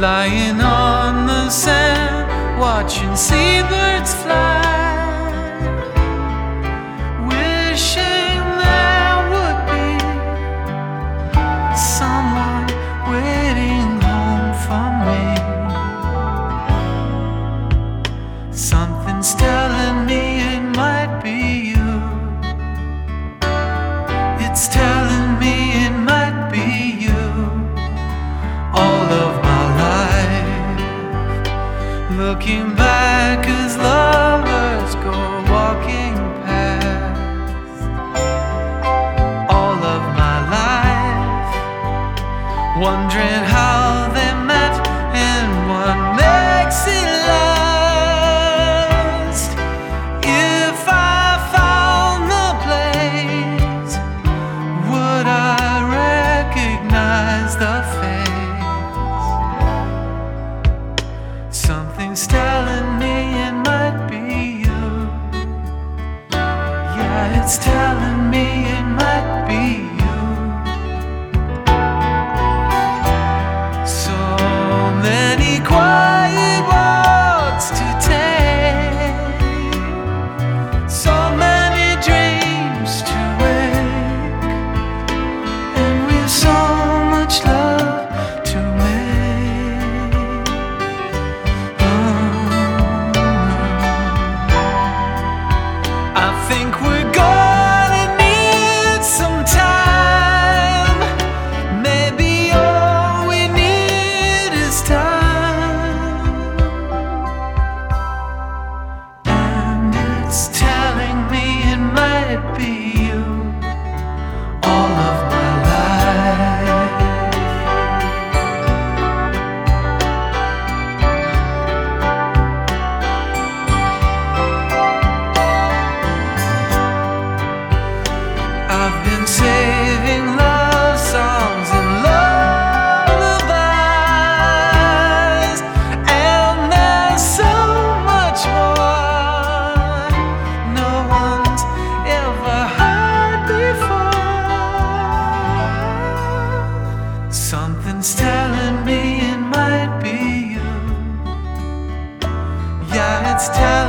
lying on the sand, watching seabirds fly, wishing there would be someone waiting home for me. Something's wondering how they met and what makes it last. If I found the place, would I recognize the face? Something's telling me it might be you. Yeah, it's telling me. it's time.